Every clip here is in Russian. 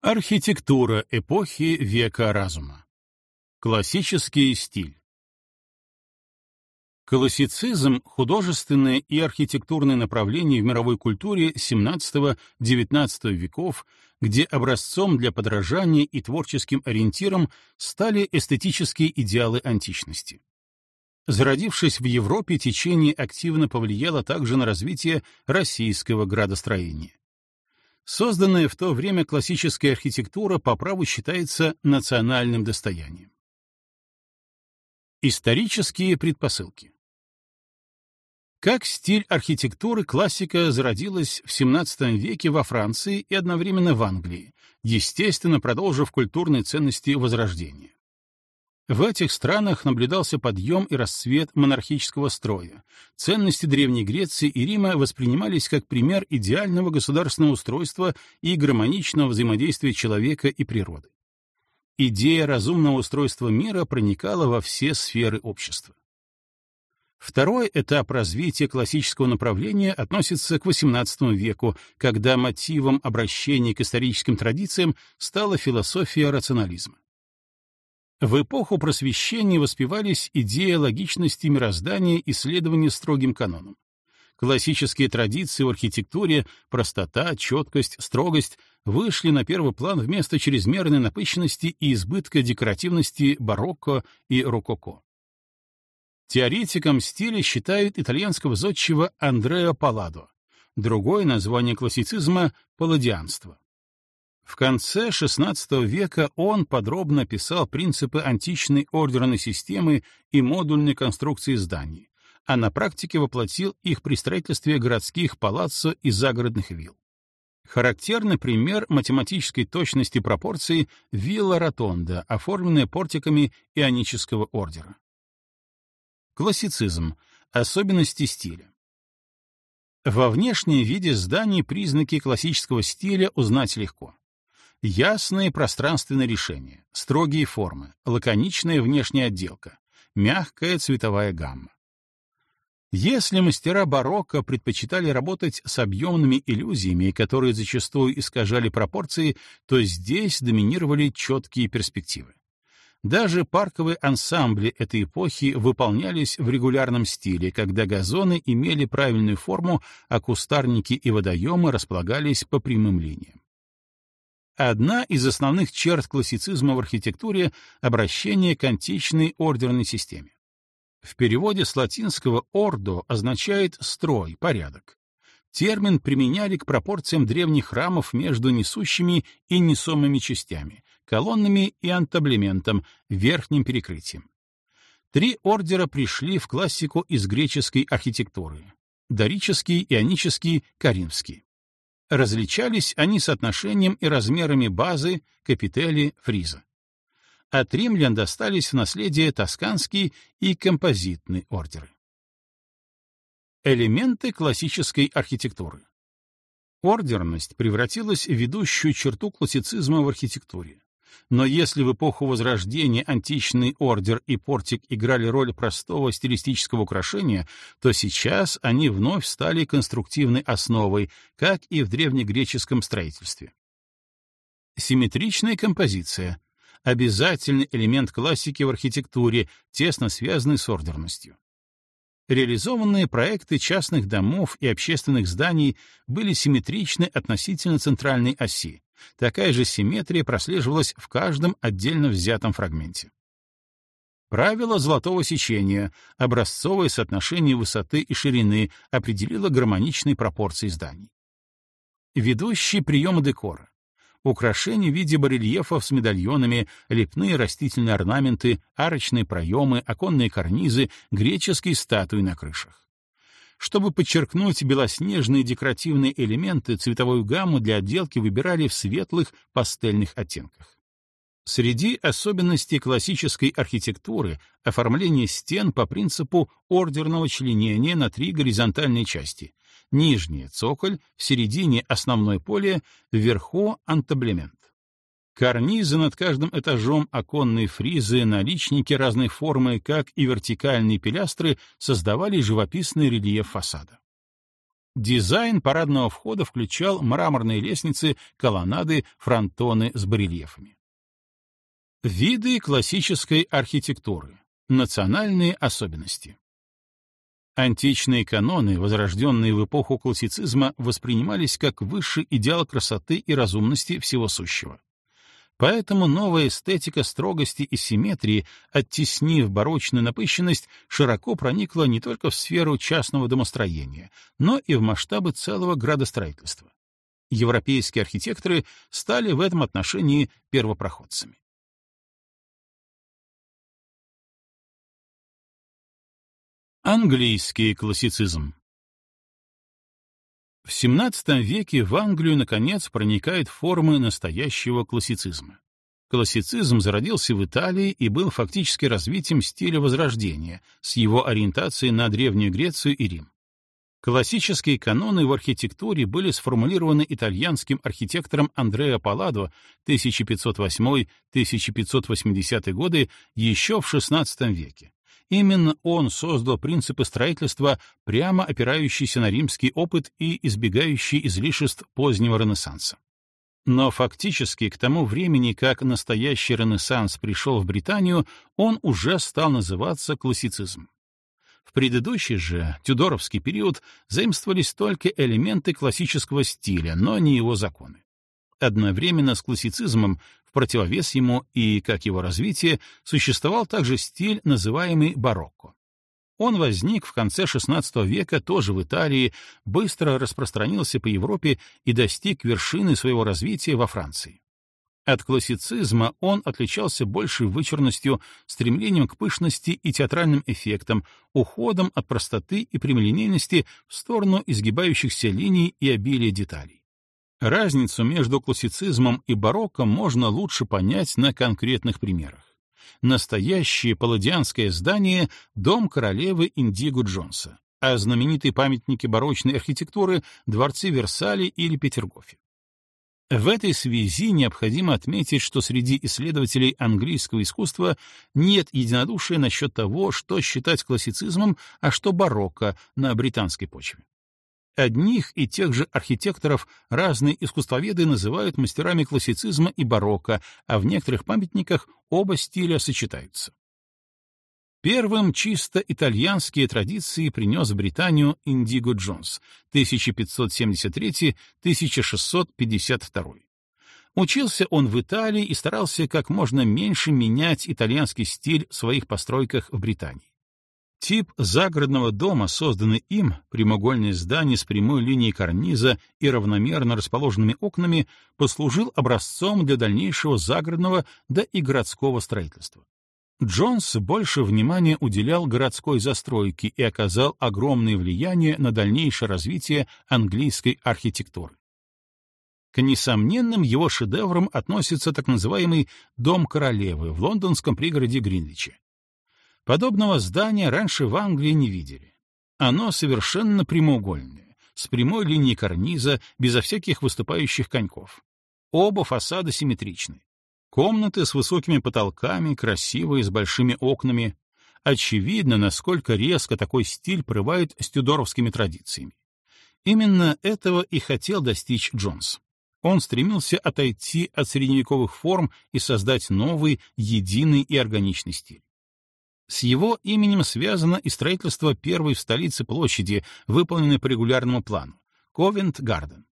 Архитектура эпохи века разума. Классический стиль. Классицизм — художественное и архитектурное направление в мировой культуре XVII-XIX веков, где образцом для подражания и творческим ориентиром стали эстетические идеалы античности. Зародившись в Европе, течение активно повлияло также на развитие российского градостроения. Созданная в то время классическая архитектура по праву считается национальным достоянием. Исторические предпосылки Как стиль архитектуры классика зародилась в XVII веке во Франции и одновременно в Англии, естественно, продолжив культурные ценности Возрождения. В этих странах наблюдался подъем и расцвет монархического строя. Ценности Древней Греции и Рима воспринимались как пример идеального государственного устройства и гармоничного взаимодействия человека и природы. Идея разумного устройства мира проникала во все сферы общества. Второй этап развития классического направления относится к XVIII веку, когда мотивом обращения к историческим традициям стала философия рационализма. В эпоху просвещения воспевались идеи логичности мироздания и следования строгим канонам. Классические традиции в архитектуре, простота, четкость, строгость вышли на первый план вместо чрезмерной напыщенности и избытка декоративности барокко и рококо. Теоретиком стиля считают итальянского зодчего Андреа Палладо. Другое название классицизма — палладианство. В конце XVI века он подробно описал принципы античной ордерной системы и модульной конструкции зданий, а на практике воплотил их при строительстве городских палаццо и загородных вилл. Характерный пример математической точности пропорций — вилла Ротонда, оформленная портиками ионического ордера. Классицизм. Особенности стиля. Во внешнем виде зданий признаки классического стиля узнать легко. Ясные пространственные решения, строгие формы, лаконичная внешняя отделка, мягкая цветовая гамма. Если мастера барокко предпочитали работать с объемными иллюзиями, которые зачастую искажали пропорции, то здесь доминировали четкие перспективы. Даже парковые ансамбли этой эпохи выполнялись в регулярном стиле, когда газоны имели правильную форму, а кустарники и водоемы располагались по прямым линиям. Одна из основных черт классицизма в архитектуре — обращение к античной ордерной системе. В переводе с латинского «ордо» означает «строй», «порядок». Термин применяли к пропорциям древних храмов между несущими и несомыми частями, колоннами и антаблементом, верхним перекрытием. Три ордера пришли в классику из греческой архитектуры — дорический, ионический, коринфский. Различались они соотношением и размерами базы, капители, фриза. От римлян достались в наследие тосканские и композитные ордеры. Элементы классической архитектуры. Ордерность превратилась в ведущую черту классицизма в архитектуре. Но если в эпоху Возрождения античный ордер и портик играли роль простого стилистического украшения, то сейчас они вновь стали конструктивной основой, как и в древнегреческом строительстве. Симметричная композиция — обязательный элемент классики в архитектуре, тесно связанный с ордерностью. Реализованные проекты частных домов и общественных зданий были симметричны относительно центральной оси, Такая же симметрия прослеживалась в каждом отдельно взятом фрагменте. Правило золотого сечения, образцовое соотношение высоты и ширины определило гармоничные пропорции зданий. Ведущие приемы декора. Украшения в виде барельефов с медальонами, лепные растительные орнаменты, арочные проемы, оконные карнизы, греческие статуи на крышах. Чтобы подчеркнуть белоснежные декоративные элементы, цветовую гамму для отделки выбирали в светлых пастельных оттенках. Среди особенностей классической архитектуры — оформление стен по принципу ордерного членения на три горизонтальные части. Нижняя — цоколь, в середине — основное поле, вверху — антаблемент. Карнизы над каждым этажом, оконные фризы, наличники разной формы, как и вертикальные пилястры, создавали живописный рельеф фасада. Дизайн парадного входа включал мраморные лестницы, колоннады, фронтоны с барельефами. Виды классической архитектуры. Национальные особенности. Античные каноны, возрожденные в эпоху классицизма, воспринимались как высший идеал красоты и разумности всего сущего. Поэтому новая эстетика строгости и симметрии, оттеснив барочную напыщенность, широко проникла не только в сферу частного домостроения, но и в масштабы целого градостроительства. Европейские архитекторы стали в этом отношении первопроходцами. Английский классицизм В XVII веке в Англию, наконец, проникают формы настоящего классицизма. Классицизм зародился в Италии и был фактически развитием стиля Возрождения с его ориентацией на Древнюю Грецию и Рим. Классические каноны в архитектуре были сформулированы итальянским архитектором Андреа Палладо 1508-1580 годы еще в XVI веке Именно он создал принципы строительства, прямо опирающиеся на римский опыт и избегающие излишеств позднего Ренессанса. Но фактически к тому времени, как настоящий Ренессанс пришел в Британию, он уже стал называться классицизмом. В предыдущий же, тюдоровский период, заимствовались только элементы классического стиля, но не его законы. Одновременно с классицизмом в противовес ему и, как его развитие, существовал также стиль, называемый барокко. Он возник в конце XVI века тоже в Италии, быстро распространился по Европе и достиг вершины своего развития во Франции. От классицизма он отличался большей вычурностью, стремлением к пышности и театральным эффектам, уходом от простоты и прямолинейности в сторону изгибающихся линий и обилия деталей. Разницу между классицизмом и барокком можно лучше понять на конкретных примерах. Настоящее палладианское здание — дом королевы Индиго Джонса, а знаменитые памятники барочной архитектуры — дворцы Версаля или Петергофе. В этой связи необходимо отметить, что среди исследователей английского искусства нет единодушия насчет того, что считать классицизмом, а что барокко на британской почве. Одних и тех же архитекторов разные искусствоведы называют мастерами классицизма и барокко, а в некоторых памятниках оба стиля сочетаются. Первым чисто итальянские традиции принес в Британию Индиго Джонс 1573-1652. Учился он в Италии и старался как можно меньше менять итальянский стиль в своих постройках в Британии. Тип загородного дома, созданный им, прямоугольное здание с прямой линией карниза и равномерно расположенными окнами, послужил образцом для дальнейшего загородного да и городского строительства. Джонс больше внимания уделял городской застройке и оказал огромное влияние на дальнейшее развитие английской архитектуры. К несомненным его шедеврам относится так называемый «Дом королевы» в лондонском пригороде Гринвича. Подобного здания раньше в Англии не видели. Оно совершенно прямоугольное, с прямой линией карниза, безо всяких выступающих коньков. Оба фасада симметричны. Комнаты с высокими потолками, красивые, с большими окнами. Очевидно, насколько резко такой стиль прорывает с тюдоровскими традициями. Именно этого и хотел достичь Джонс. Он стремился отойти от средневековых форм и создать новый, единый и органичный стиль. С его именем связано и строительство первой в столице площади, выполненной по регулярному плану — Ковент-Гарден.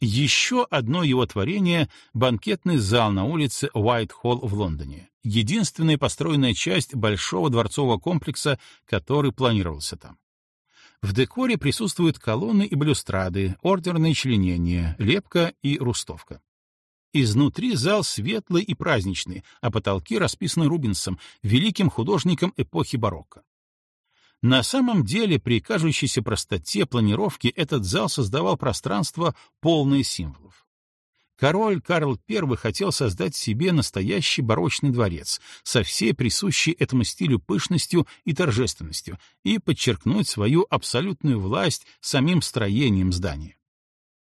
Еще одно его творение — банкетный зал на улице Уайт-Холл в Лондоне, единственная построенная часть большого дворцового комплекса, который планировался там. В декоре присутствуют колонны и балюстрады, ордерные членения, лепка и рустовка. Изнутри зал светлый и праздничный, а потолки расписаны Рубенсом, великим художником эпохи барокко. На самом деле, при кажущейся простоте планировки этот зал создавал пространство, полное символов. Король Карл I хотел создать себе настоящий барочный дворец со всей присущей этому стилю пышностью и торжественностью и подчеркнуть свою абсолютную власть самим строением здания.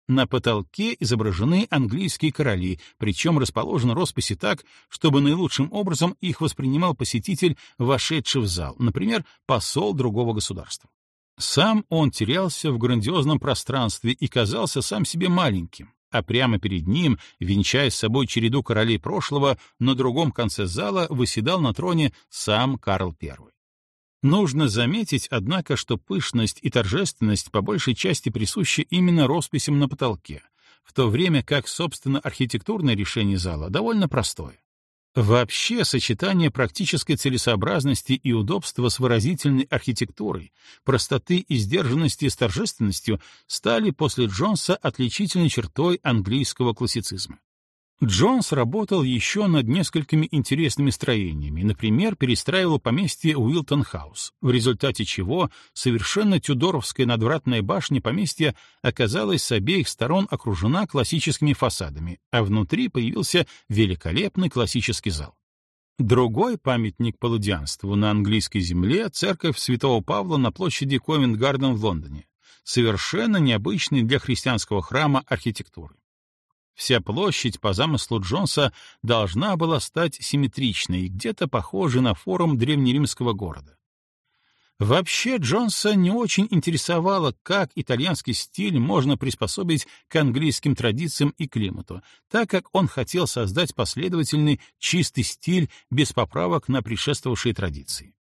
На потолке изображены английские короли, причем расположены росписи так, чтобы наилучшим образом их воспринимал посетитель, вошедший в зал, например, посол другого государства. Сам он терялся в грандиозном пространстве и казался сам себе маленьким, а прямо перед ним, венчая с собой череду королей прошлого, на другом конце зала выседал на троне сам Карл I. Нужно заметить, однако, что пышность и торжественность по большей части присущи именно росписям на потолке, в то время как, собственно, архитектурное решение зала довольно простое. Вообще, сочетание практической целесообразности и удобства с выразительной архитектурой, простоты и сдержанности с торжественностью стали после Джонса отличительной чертой английского классицизма. Джонс работал еще над несколькими интересными строениями, например, перестраивал поместье Уилтон-хаус, в результате чего совершенно тюдоровская надвратная башня поместья оказалась с обеих сторон окружена классическими фасадами, а внутри появился великолепный классический зал. Другой памятник палладианству на английской земле — церковь Святого Павла на площади Ковент-Гарден в Лондоне, совершенно необычный для христианского храма архитектуры. Вся площадь по замыслу Джонса должна была стать симметричной, где-то похожей на форум древнеримского города. Вообще Джонса не очень интересовало, как итальянский стиль можно приспособить к английским традициям и климату, так как он хотел создать последовательный чистый стиль без поправок на предшествовавшие традиции.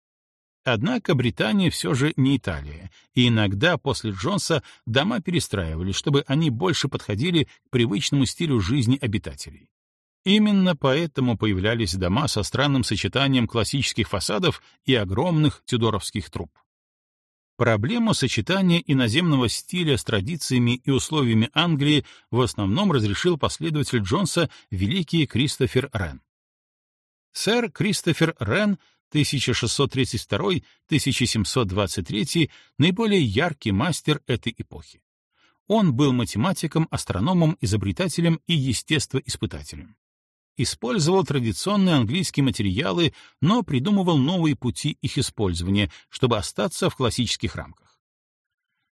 Однако Британия все же не Италия, и иногда после Джонса дома перестраивали, чтобы они больше подходили к привычному стилю жизни обитателей. Именно поэтому появлялись дома со странным сочетанием классических фасадов и огромных тюдоровских труб. Проблему сочетания иноземного стиля с традициями и условиями Англии в основном разрешил последователь Джонса великий Кристофер Рен. Сэр Кристофер Рен 1632-1723 наиболее яркий мастер этой эпохи. Он был математиком, астрономом, изобретателем и естествоиспытателем. Использовал традиционные английские материалы, но придумывал новые пути их использования, чтобы остаться в классических рамках.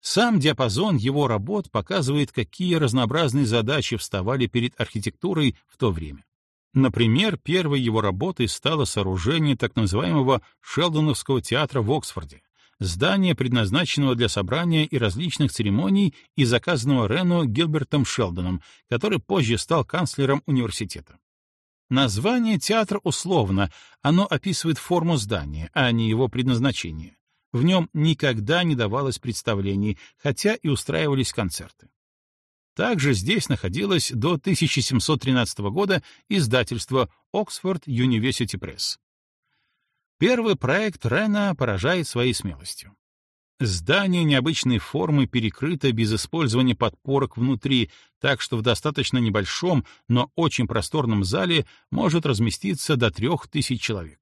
Сам диапазон его работ показывает, какие разнообразные задачи вставали перед архитектурой в то время. Например, первой его работой стало сооружение так называемого Шелдоновского театра в Оксфорде, здания, предназначенного для собрания и различных церемоний и заказанного Рену Гилбертом Шелдоном, который позже стал канцлером университета. Название театра условно, оно описывает форму здания, а не его предназначение. В нем никогда не давалось представлений, хотя и устраивались концерты. Также здесь находилось до 1713 года издательство Oxford University Press. Первый проект Рена поражает своей смелостью. Здание необычной формы перекрыто без использования подпорок внутри, так что в достаточно небольшом, но очень просторном зале может разместиться до трех тысяч человек.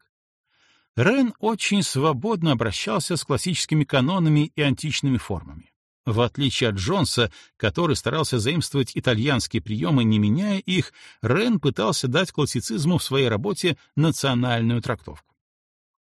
Рен очень свободно обращался с классическими канонами и античными формами. В отличие от Джонса, который старался заимствовать итальянские приемы, не меняя их, Рен пытался дать классицизму в своей работе национальную трактовку.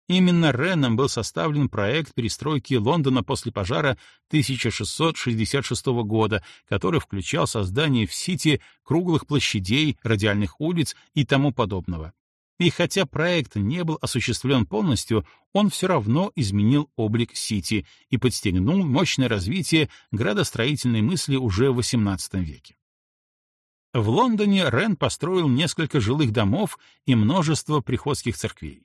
Именно Реном был составлен проект перестройки Лондона после пожара 1666 года, который включал создание в Сити круглых площадей, радиальных улиц и тому подобного, и хотя проект не был осуществлен полностью, он все равно изменил облик Сити и подстегнул мощное развитие градостроительной мысли уже в XVIII веке. В Лондоне Рен построил несколько жилых домов и множество приходских церквей.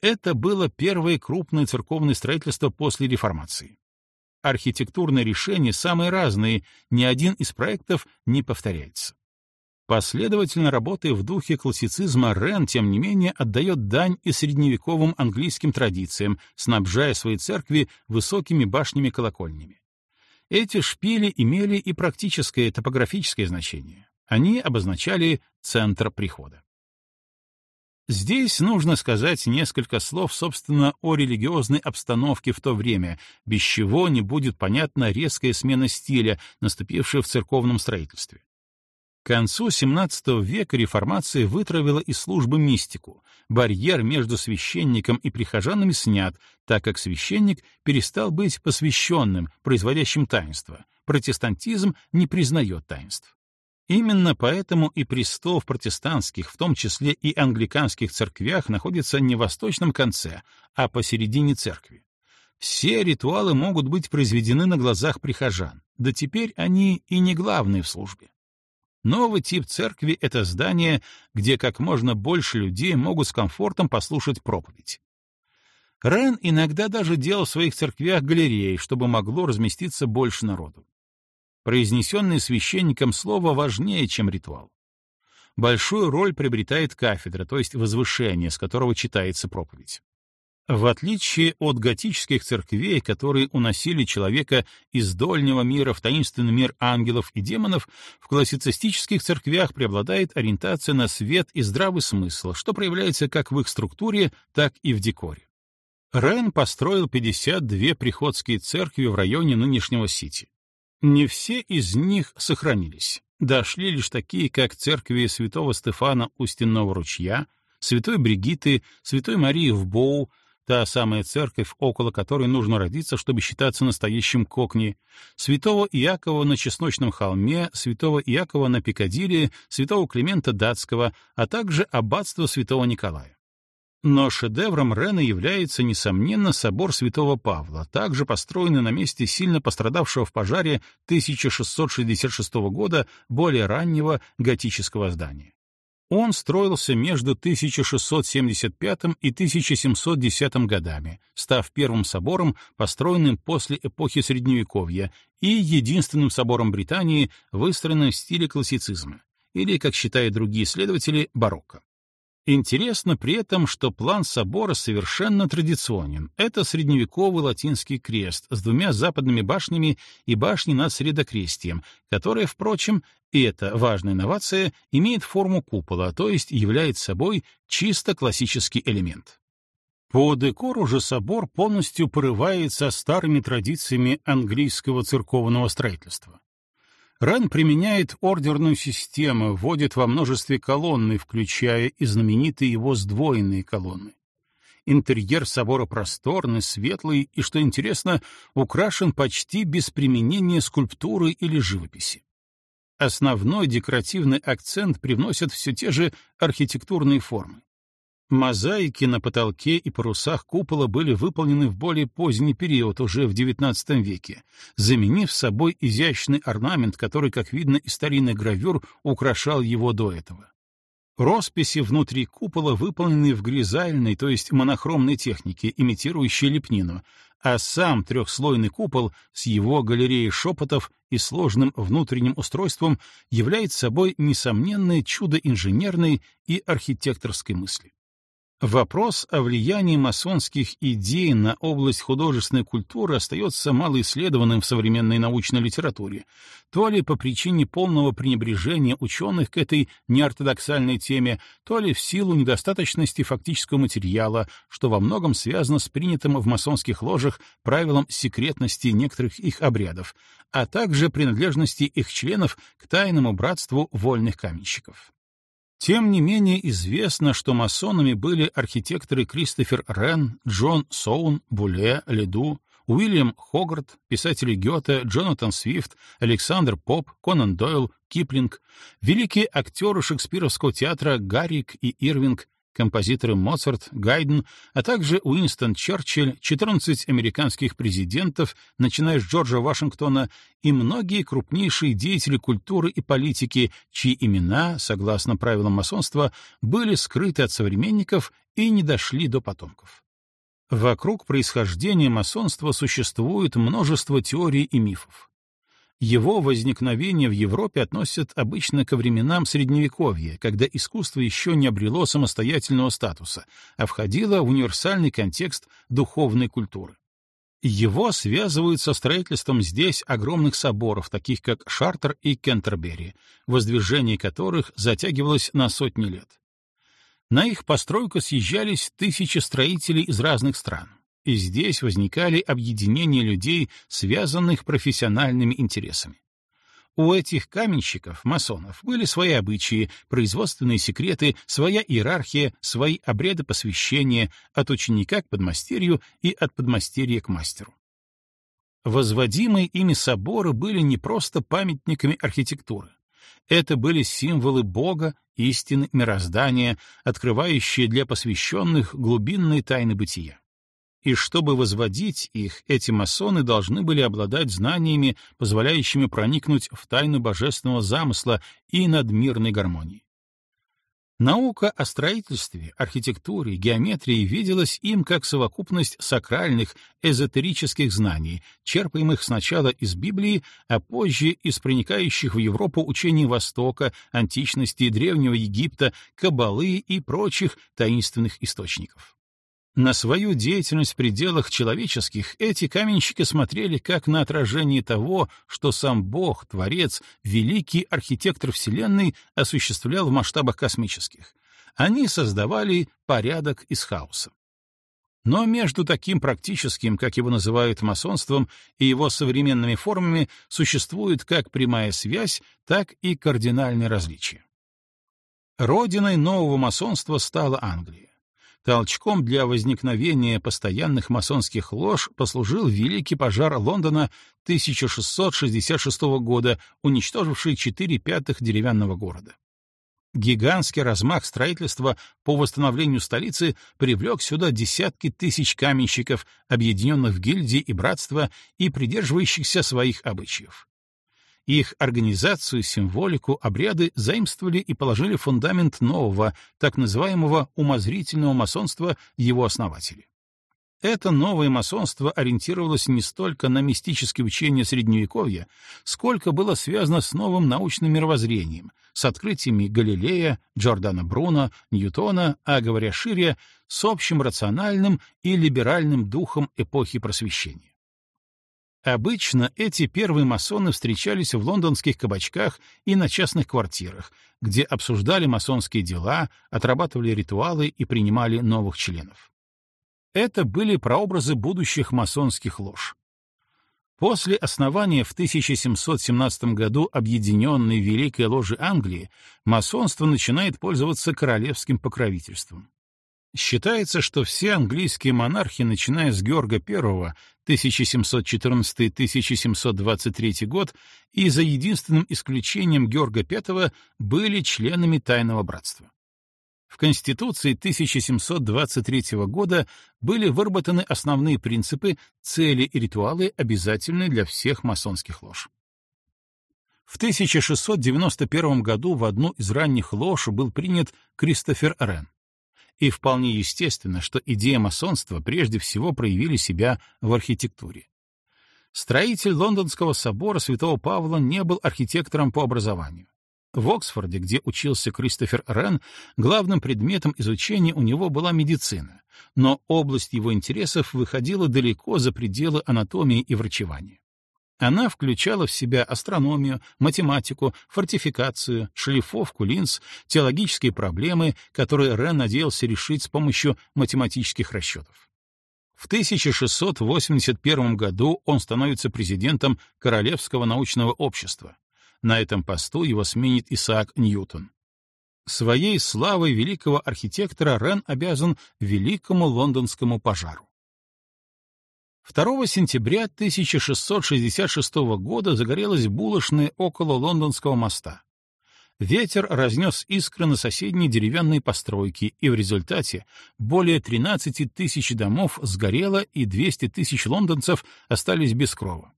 Это было первое крупное церковное строительство после реформации. Архитектурные решения самые разные, ни один из проектов не повторяется. Последовательно работая в духе классицизма, Рен, тем не менее, отдает дань и средневековым английским традициям, снабжая свои церкви высокими башнями-колокольнями. Эти шпили имели и практическое топографическое значение. Они обозначали центр прихода. Здесь нужно сказать несколько слов, собственно, о религиозной обстановке в то время, без чего не будет понятна резкая смена стиля, наступившая в церковном строительстве. К концу XVII века реформация вытравила из службы мистику. Барьер между священником и прихожанами снят, так как священник перестал быть посвященным, производящим таинство. Протестантизм не признает таинств. Именно поэтому и престол в протестантских, в том числе и англиканских церквях, находится не в восточном конце, а посередине церкви. Все ритуалы могут быть произведены на глазах прихожан, да теперь они и не главные в службе. Новый тип церкви — это здание, где как можно больше людей могут с комфортом послушать проповедь. Рен иногда даже делал в своих церквях галереи, чтобы могло разместиться больше народу. Произнесенное священником слово важнее, чем ритуал. Большую роль приобретает кафедра, то есть возвышение, с которого читается проповедь. В отличие от готических церквей, которые уносили человека из дольнего мира в таинственный мир ангелов и демонов, в классицистических церквях преобладает ориентация на свет и здравый смысл, что проявляется как в их структуре, так и в декоре. Рен построил 52 приходские церкви в районе нынешнего Сити. Не все из них сохранились. Дошли лишь такие, как церкви святого Стефана у Стенного ручья, святой Бригиты, святой Марии в Боу, та самая церковь, около которой нужно родиться, чтобы считаться настоящим кокни, святого Иакова на Чесночном холме, святого Иакова на Пикадилли, святого Климента Датского, а также аббатство святого Николая. Но шедевром Рена является, несомненно, собор святого Павла, также построенный на месте сильно пострадавшего в пожаре 1666 года более раннего готического здания. Он строился между 1675 и 1710 годами, став первым собором, построенным после эпохи Средневековья, и единственным собором Британии, выстроенным в стиле классицизма, или, как считают другие исследователи, барокко. Интересно при этом, что план собора совершенно традиционен. Это средневековый латинский крест с двумя западными башнями и башней над Средокрестием, которая, впрочем, и эта важная инновация, имеет форму купола, то есть является собой чисто классический элемент. По декору же собор полностью порывается старыми традициями английского церковного строительства. Ран применяет ордерную систему, вводит во множестве колонны, включая и знаменитые его сдвоенные колонны. Интерьер собора просторный, светлый и, что интересно, украшен почти без применения скульптуры или живописи. Основной декоративный акцент привносят все те же архитектурные формы. Мозаики на потолке и парусах купола были выполнены в более поздний период, уже в XIX веке, заменив собой изящный орнамент, который, как видно из старинных гравюр, украшал его до этого. Росписи внутри купола выполнены в гризальной, то есть монохромной технике, имитирующей лепнину, а сам трехслойный купол с его галереей шепотов и сложным внутренним устройством является собой несомненное чудо инженерной и архитекторской мысли. Вопрос о влиянии масонских идей на область художественной культуры остается малоисследованным в современной научной литературе, то ли по причине полного пренебрежения ученых к этой неортодоксальной теме, то ли в силу недостаточности фактического материала, что во многом связано с принятым в масонских ложах правилом секретности некоторых их обрядов, а также принадлежности их членов к тайному братству вольных каменщиков. Тем не менее известно, что масонами были архитекторы Кристофер Рен, Джон Соун, Буле, Леду, Уильям Хогарт, писатели Гёте, Джонатан Свифт, Александр Поп, Конан Дойл, Киплинг, великие актеры шекспировского театра Гаррик и Ирвинг, композиторы Моцарт, Гайден, а также Уинстон Черчилль, 14 американских президентов, начиная с Джорджа Вашингтона, и многие крупнейшие деятели культуры и политики, чьи имена, согласно правилам масонства, были скрыты от современников и не дошли до потомков. Вокруг происхождения масонства существует множество теорий и мифов. Его возникновение в Европе относят обычно ко временам Средневековья, когда искусство еще не обрело самостоятельного статуса, а входило в универсальный контекст духовной культуры. Его связывают со строительством здесь огромных соборов, таких как Шартер и Кентербери, воздвижение которых затягивалось на сотни лет. На их постройку съезжались тысячи строителей из разных стран и здесь возникали объединения людей, связанных профессиональными интересами. У этих каменщиков, масонов, были свои обычаи, производственные секреты, своя иерархия, свои обряды посвящения от ученика к подмастерью и от подмастерья к мастеру. Возводимые ими соборы были не просто памятниками архитектуры. Это были символы Бога, истины, мироздания, открывающие для посвященных глубинные тайны бытия. И чтобы возводить их, эти масоны должны были обладать знаниями, позволяющими проникнуть в тайну божественного замысла и надмирной гармонии. Наука о строительстве, архитектуре, геометрии виделась им как совокупность сакральных, эзотерических знаний, черпаемых сначала из Библии, а позже из проникающих в Европу учений Востока, античности, Древнего Египта, Каббалы и прочих таинственных источников. На свою деятельность в пределах человеческих эти каменщики смотрели как на отражение того, что сам Бог, Творец, великий архитектор Вселенной осуществлял в масштабах космических. Они создавали порядок из хаоса. Но между таким практическим, как его называют масонством, и его современными формами существует как прямая связь, так и кардинальные различия. Родиной нового масонства стала Англия. Толчком для возникновения постоянных масонских лож послужил Великий пожар Лондона 1666 года, уничтоживший четыре пятых деревянного города. Гигантский размах строительства по восстановлению столицы привлек сюда десятки тысяч каменщиков, объединенных в гильдии и братства и придерживающихся своих обычаев. Их организацию, символику, обряды заимствовали и положили фундамент нового, так называемого умозрительного масонства его основатели. Это новое масонство ориентировалось не столько на мистические учения Средневековья, сколько было связано с новым научным мировоззрением, с открытиями Галилея, Джордана Бруно, Ньютона, а говоря шире, с общим рациональным и либеральным духом эпохи Просвещения. Обычно эти первые масоны встречались в лондонских кабачках и на частных квартирах, где обсуждали масонские дела, отрабатывали ритуалы и принимали новых членов. Это были прообразы будущих масонских лож. После основания в 1717 году Объединенной Великой Ложи Англии масонство начинает пользоваться королевским покровительством. Считается, что все английские монархи, начиная с Георга I 1714-1723 год и за единственным исключением Георга V были членами Тайного Братства. В Конституции 1723 года были выработаны основные принципы, цели и ритуалы, обязательные для всех масонских лож. В 1691 году в одну из ранних лож был принят Кристофер Рен. И вполне естественно, что идея масонства прежде всего проявили себя в архитектуре. Строитель Лондонского собора святого Павла не был архитектором по образованию. В Оксфорде, где учился Кристофер Рен, главным предметом изучения у него была медицина, но область его интересов выходила далеко за пределы анатомии и врачевания. Она включала в себя астрономию, математику, фортификацию, шлифовку линз, теологические проблемы, которые Рен надеялся решить с помощью математических расчетов. В 1681 году он становится президентом Королевского научного общества. На этом посту его сменит Исаак Ньютон. Своей славой великого архитектора Рен обязан великому лондонскому пожару. 2 сентября 1666 года загорелась булочная около Лондонского моста. Ветер разнес искры на соседние деревянные постройки, и в результате более 13 тысяч домов сгорело, и 200 тысяч лондонцев остались без крова.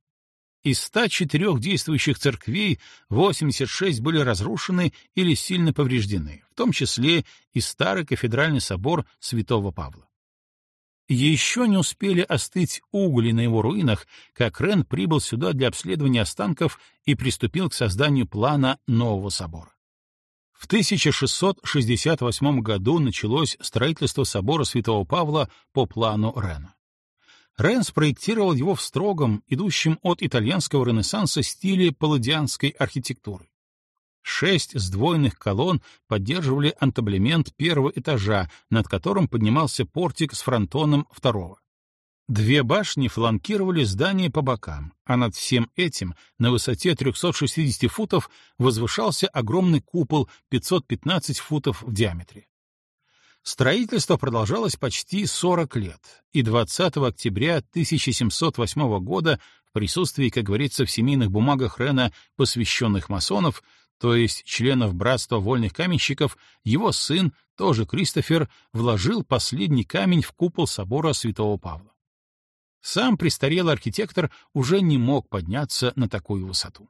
Из 104 действующих церквей 86 были разрушены или сильно повреждены, в том числе и старый кафедральный собор святого Павла. Еще не успели остыть угли на его руинах, как Рен прибыл сюда для обследования останков и приступил к созданию плана нового собора. В 1668 году началось строительство собора Святого Павла по плану Рена. Рен спроектировал его в строгом, идущем от итальянского ренессанса стиле палладианской архитектуры. Шесть сдвоенных колонн поддерживали антаблемент первого этажа, над которым поднимался портик с фронтоном второго. Две башни фланкировали здание по бокам, а над всем этим, на высоте 360 футов, возвышался огромный купол 515 футов в диаметре. Строительство продолжалось почти 40 лет, и 20 октября 1708 года в присутствии, как говорится в семейных бумагах Рена, посвященных масонов, то есть членов Братства вольных каменщиков, его сын, тоже Кристофер, вложил последний камень в купол собора святого Павла. Сам престарелый архитектор уже не мог подняться на такую высоту.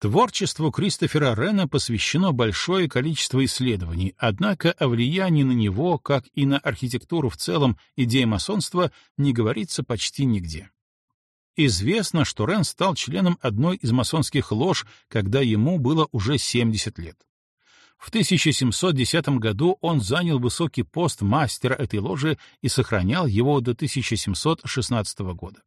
Творчеству Кристофера Рена посвящено большое количество исследований, однако о влиянии на него, как и на архитектуру в целом идеи масонства, не говорится почти нигде. Известно, что Рен стал членом одной из масонских лож, когда ему было уже 70 лет. В 1710 году он занял высокий пост мастера этой ложи и сохранял его до 1716 года.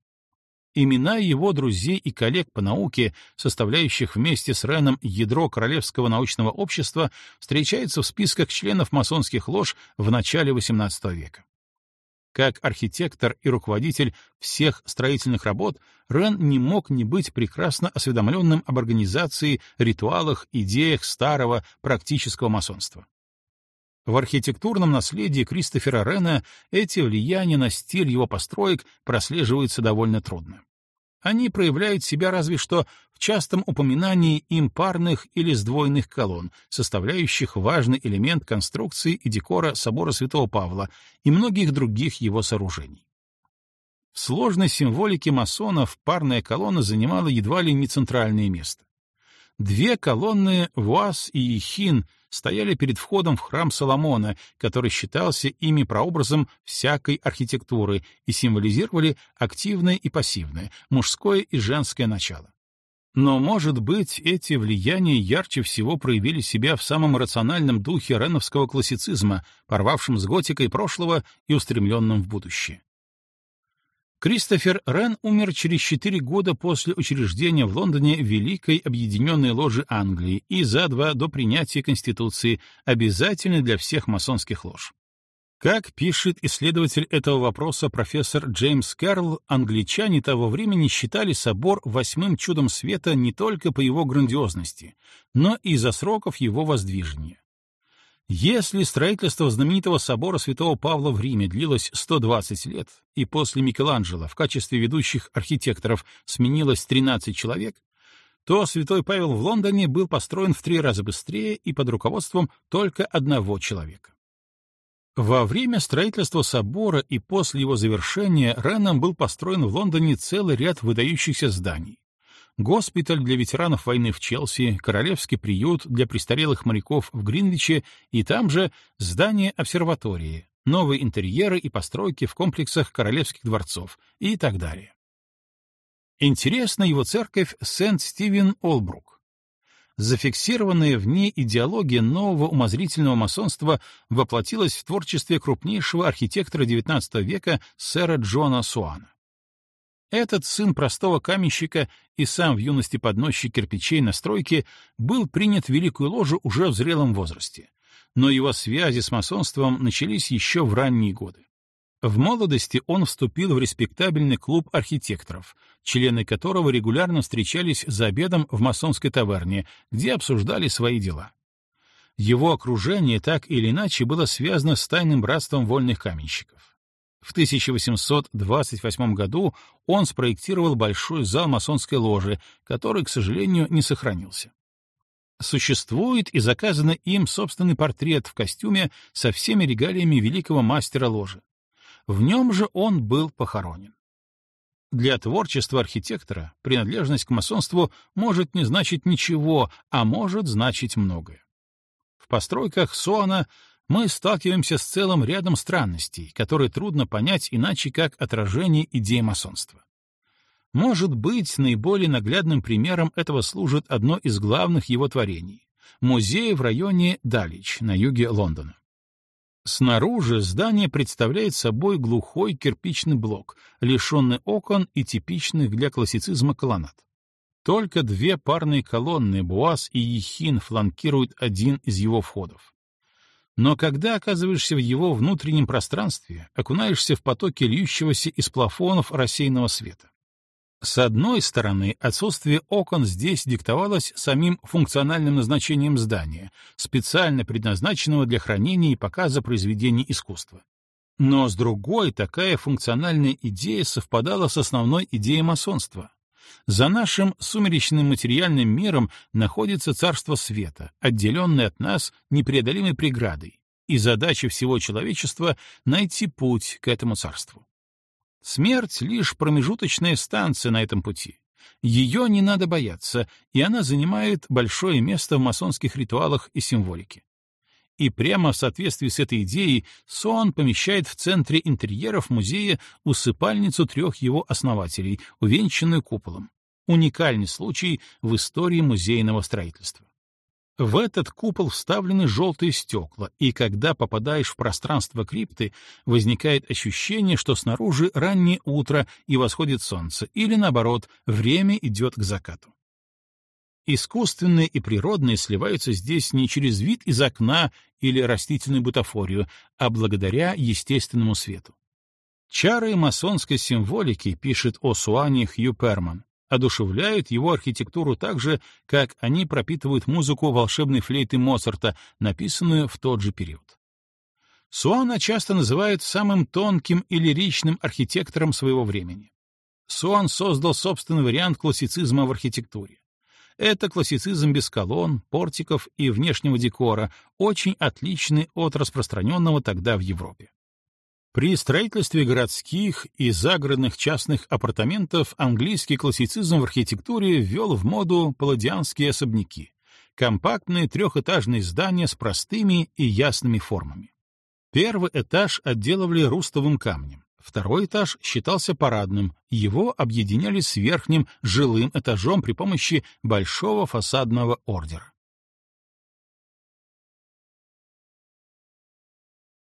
Имена его друзей и коллег по науке, составляющих вместе с Реном ядро Королевского научного общества, встречаются в списках членов масонских лож в начале XVIII века. Как архитектор и руководитель всех строительных работ, Рен не мог не быть прекрасно осведомленным об организации, ритуалах, идеях старого практического масонства. В архитектурном наследии Кристофера Рена эти влияния на стиль его построек прослеживаются довольно трудно. Они проявляют себя разве что в частом упоминании им парных или сдвоенных колонн, составляющих важный элемент конструкции и декора собора Святого Павла и многих других его сооружений. В сложной символике масонов парная колонна занимала едва ли не центральное место. Две колонны Вуаз и Ехин стояли перед входом в храм Соломона, который считался ими прообразом всякой архитектуры и символизировали активное и пассивное, мужское и женское начало. Но, может быть, эти влияния ярче всего проявили себя в самом рациональном духе реновского классицизма, порвавшем с готикой прошлого и устремленном в будущее. Кристофер Рен умер через четыре года после учреждения в Лондоне Великой Объединенной Ложи Англии и за два до принятия Конституции, обязательной для всех масонских лож. Как пишет исследователь этого вопроса профессор Джеймс Кэрл, англичане того времени считали собор восьмым чудом света не только по его грандиозности, но и за сроков его воздвижения. Если строительство знаменитого собора святого Павла в Риме длилось 120 лет, и после Микеланджело в качестве ведущих архитекторов сменилось 13 человек, то святой Павел в Лондоне был построен в три раза быстрее и под руководством только одного человека. Во время строительства собора и после его завершения Реном был построен в Лондоне целый ряд выдающихся зданий, госпиталь для ветеранов войны в Челси, королевский приют для престарелых моряков в Гринвиче и там же здание обсерватории, новые интерьеры и постройки в комплексах королевских дворцов и так далее. Интересна его церковь Сент-Стивен-Олбрук. Зафиксированная в ней идеология нового умозрительного масонства воплотилась в творчестве крупнейшего архитектора XIX века сэра Джона Суана. Этот сын простого каменщика и сам в юности подносчик кирпичей на стройке был принят в Великую Ложу уже в зрелом возрасте, но его связи с масонством начались еще в ранние годы. В молодости он вступил в респектабельный клуб архитекторов, члены которого регулярно встречались за обедом в масонской таверне, где обсуждали свои дела. Его окружение так или иначе было связано с тайным братством вольных каменщиков. В 1828 году он спроектировал большой зал масонской ложи, который, к сожалению, не сохранился. Существует и заказанный им собственный портрет в костюме со всеми регалиями великого мастера ложи. В нем же он был похоронен. Для творчества архитектора принадлежность к масонству может не значить ничего, а может значить многое. В постройках Суана мы сталкиваемся с целым рядом странностей, которые трудно понять иначе как отражение идеи масонства. Может быть, наиболее наглядным примером этого служит одно из главных его творений — музей в районе Далич на юге Лондона. Снаружи здание представляет собой глухой кирпичный блок, лишенный окон и типичных для классицизма колоннад. Только две парные колонны, Буаз и Ехин, фланкируют один из его входов. Но когда оказываешься в его внутреннем пространстве, окунаешься в потоке льющегося из плафонов рассеянного света. С одной стороны, отсутствие окон здесь диктовалось самим функциональным назначением здания, специально предназначенного для хранения и показа произведений искусства. Но с другой, такая функциональная идея совпадала с основной идеей масонства за нашим сумеречным материальным миром находится царство света, отделенное от нас непреодолимой преградой, и задача всего человечества — найти путь к этому царству. Смерть — лишь промежуточная станция на этом пути. Ее не надо бояться, и она занимает большое место в масонских ритуалах и символике. И прямо в соответствии с этой идеей Сон помещает в центре интерьеров музея усыпальницу трех его основателей, увенчанную куполом. Уникальный случай в истории музейного строительства. В этот купол вставлены желтые стекла, и когда попадаешь в пространство крипты, возникает ощущение, что снаружи раннее утро и восходит солнце, или наоборот, время идет к закату. Искусственное и природное сливаются здесь не через вид из окна или растительную бутафорию, а благодаря естественному свету. Чары масонской символики, пишет о Суане Хью Перман, одушевляют его архитектуру так же, как они пропитывают музыку волшебной флейты Моцарта, написанную в тот же период. Суана часто называют самым тонким и лиричным архитектором своего времени. Суан создал собственный вариант классицизма в архитектуре. Это классицизм без колонн, портиков и внешнего декора, очень отличный от распространенного тогда в Европе. При строительстве городских и загородных частных апартаментов английский классицизм в архитектуре ввел в моду палладианские особняки, компактные трехэтажные здания с простыми и ясными формами. Первый этаж отделывали рустовым камнем, второй этаж считался парадным, его объединяли с верхним жилым этажом при помощи большого фасадного ордера.